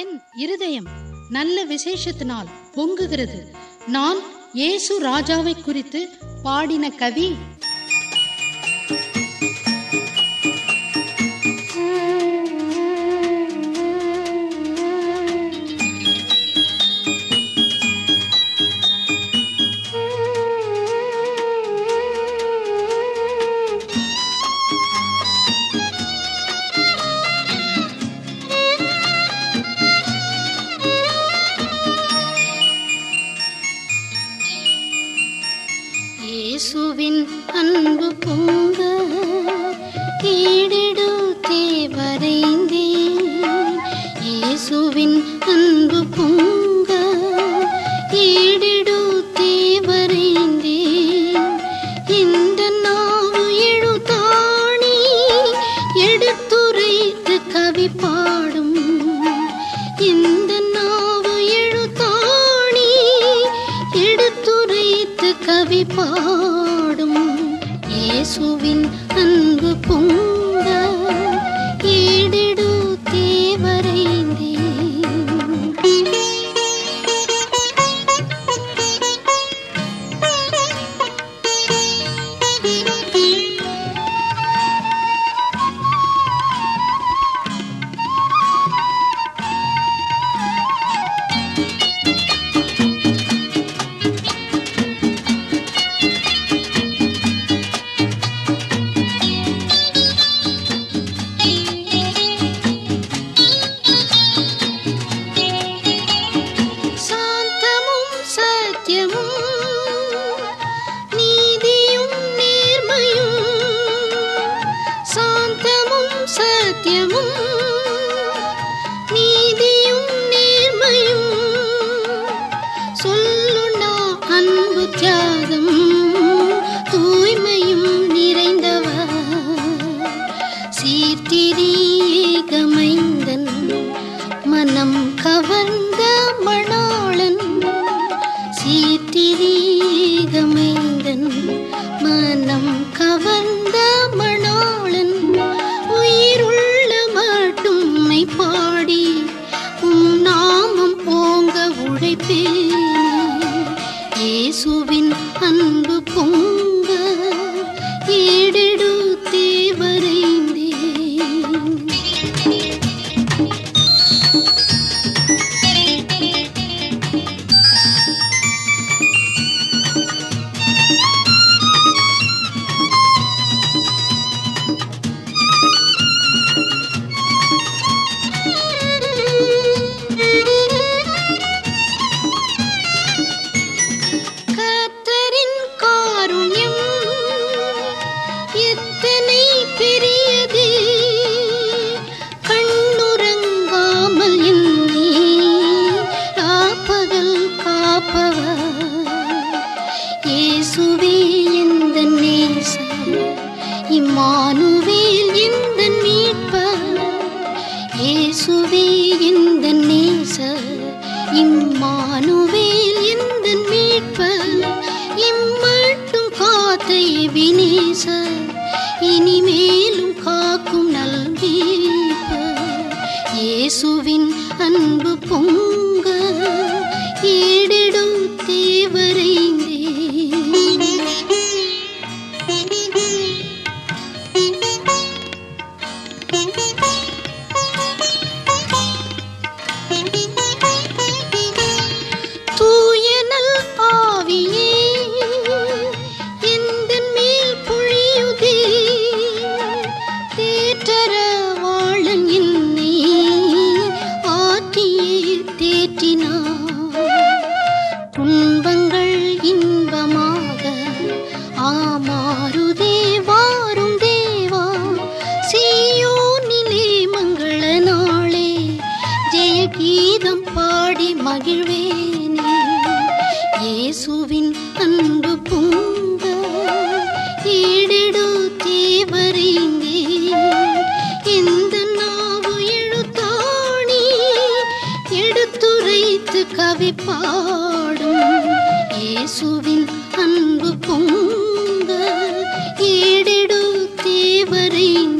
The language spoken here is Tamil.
என் இருதயம் நல்ல விசேஷத்தினால் பொங்குகிறது. நான் இயேசு ராஜாவை குறித்து பாடின கவி இயேசுவின் அன்பு பொங்க ஈடிடு தேவரைந்தே இயேசுவின் அன்பு பொங்க ஈடிடு தேவரைந்தே இந்த நாவு எழுதாணி எடுத்துரைத்து கவி பாடும் கவி பாடும் இயேசுவின் அன்பு பொங்கும். சத்தியமும் நீதியும் நேர்மையும். சொல்லுண்டா அன்பு தியாகம் தூய்மையும் நிறைந்தவர் சீர்திரியேகமைந்தன் மனம் கவர்ந்த மணாளன். சீர்திரியேகமைந்தன் மனம் க இந்த நேச இம்மானுவேல் இந்த மீட்ப இம்மட்டும் காத்த எபினேசர் இனிமேலும் காக்கும் நல்வீப்பர் இயேசுவின் அன்பு பொங்க மகிழ்வேனே. இயேசுவின் அன்பு பொங்க ஈடிடு தீவரீங்கே இந்த நாவு எழுத்தாணி எடுத்துரைத்து கவி பாடும் இயேசுவின் அன்பு பொங்க ஈடிடு தீவரீங்க